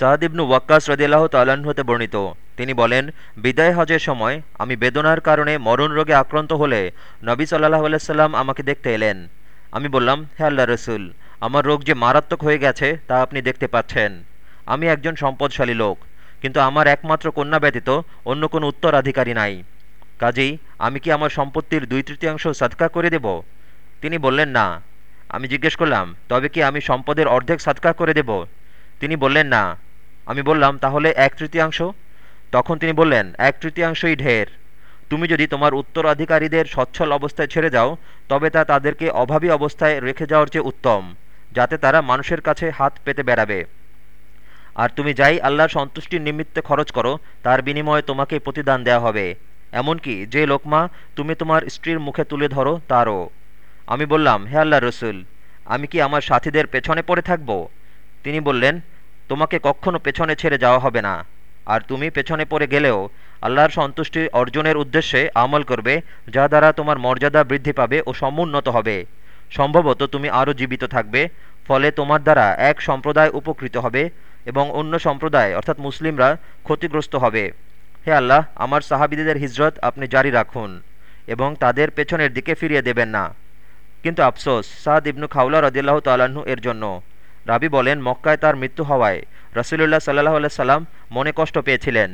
সাদ ইবনু ওয়াক্কাস রদিল্লাহ তাল্লাহ্ন হতে বর্ণিত। তিনি বলেন, বিদায় হজের সময় আমি বেদনার কারণে মরণ রোগে আক্রান্ত হলে নবী সাল্লাহ আলাইসাল্লাম আমাকে দেখতে এলেন। আমি বললাম, হে আল্লাহ রসুল, আমার রোগ যে মারাত্মক হয়ে গেছে তা আপনি দেখতে পাচ্ছেন। আমি একজন সম্পদশালী লোক, কিন্তু আমার একমাত্র কন্যা ব্যতীত অন্য কোনো উত্তরাধিকারী নাই। কাজেই আমি কি আমার সম্পত্তির দুই তৃতীয়াংশ সাদকা করে দেব? তিনি বললেন, না। আমি জিজ্ঞেস করলাম, তবে কি আমি সম্পদের অর্ধেক সাদকা করে দেব? তিনি বললেন, না। আমি বললাম, তাহলে এক তৃতীয়াংশ? তখন তিনি বললেন, এক তৃতীয়াংশই ঢের। তুমি যদি তোমার উত্তরাধিকারীদের সচ্ছল অবস্থায় ছেড়ে যাও, তবে তা তাদেরকে অভাবী অবস্থায় রেখে যাওয়ার চেয়ে উত্তম, যাতে তারা মানুষের কাছে হাত পেতে বেড়াবে। আর তুমি যাই আল্লাহর সন্তুষ্টির নিমিত্তে খরচ করো, তার বিনিময়ে তোমাকে প্রতিদান দেওয়া হবে। এমনকি যে লোকমা তুমি তোমার স্ত্রীর মুখে তুলে ধরো, তারও। আমি বললাম, হে আল্লাহ রসুল, আমি কি আমার সাথীদের পেছনে পড়ে থাকব? তিনি বললেন তোমাকে কখনো পেছনে ছেড়ে যাওয়া হবে না। আর তুমি পেছনে পড়ে গেলেও আল্লাহর সন্তুষ্টি অর্জনের উদ্দেশ্যে আমল করবে, যা দ্বারা তোমার মর্যাদা বৃদ্ধি পাবে ও সমুন্নত হবে। সম্ভবত তুমি আরও জীবিত থাকবে, ফলে তোমার দ্বারা এক সম্প্রদায় উপকৃত হবে এবং অন্য সম্প্রদায়, অর্থাৎ মুসলিমরা, ক্ষতিগ্রস্ত হবে। হে আল্লাহ, আমার সাহাবিদের হিজরত আপনি জারি রাখুন এবং তাদের পেছনের দিকে ফিরিয়ে দেবেন না। কিন্তু আফসোস, সাদ ইবনু খাউলা রদিল্লাহ তাল্লাহ্ন এর জন্য। রাবি বলেন, মক্কায় তার মৃত্যু হওয়ায় রসুলুল্লাহ সাল্লাহ সাল্লাম মনে কষ্ট পেয়েছিলেন।